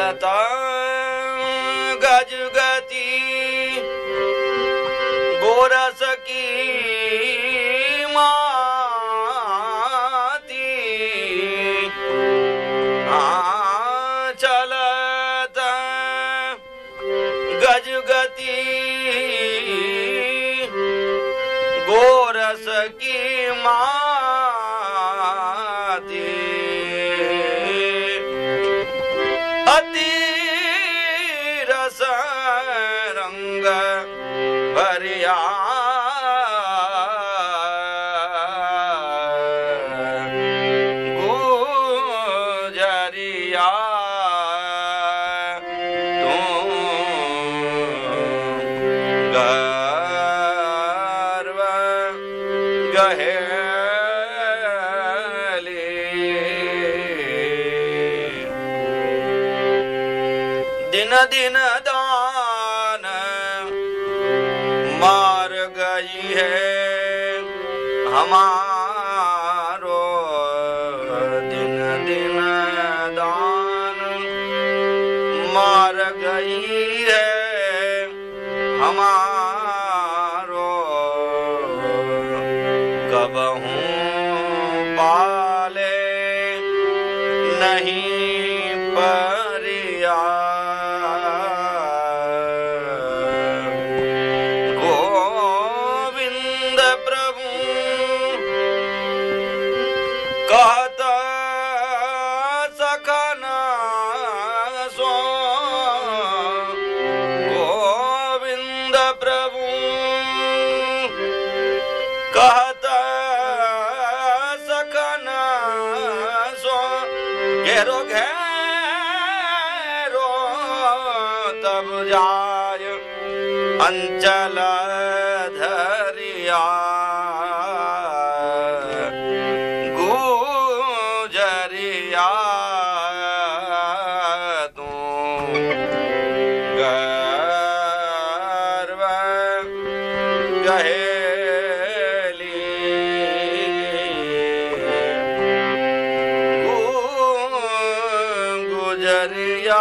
चलता गज गति गोरस की माती। चलता की माती रङ्ग दिन दिन दान मार गई है हमारो दिन दिन दान मार गई प्रभु। कहता सकना सो घेरो घेरो तब जाय अंचल धरिया। गुजरिया। गहेली गुजरिया